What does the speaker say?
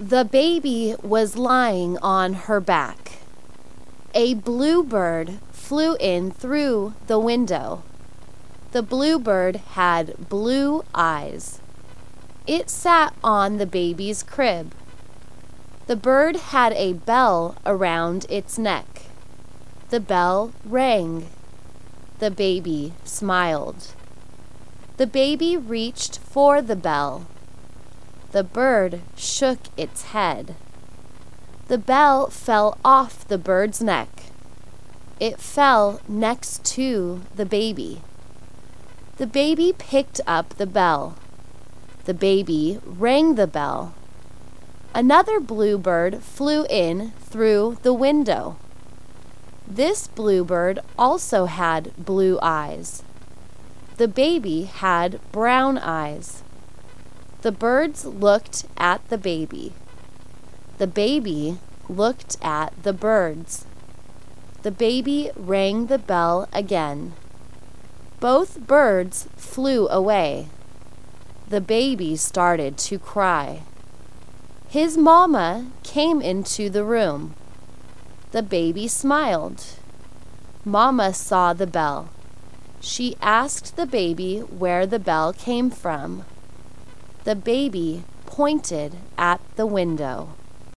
The baby was lying on her back. A bluebird flew in through the window. The bluebird had blue eyes. It sat on the baby's crib. The bird had a bell around its neck. The bell rang. The baby smiled. The baby reached for the bell. The bird shook its head. The bell fell off the bird's neck. It fell next to the baby. The baby picked up the bell. The baby rang the bell. Another bluebird flew in through the window. This bluebird also had blue eyes. The baby had brown eyes. The birds looked at the baby. The baby looked at the birds. The baby rang the bell again. Both birds flew away. The baby started to cry. His mamma came into the room. The baby smiled. Mamma saw the bell. She asked the baby where the bell came from. The baby pointed at the window.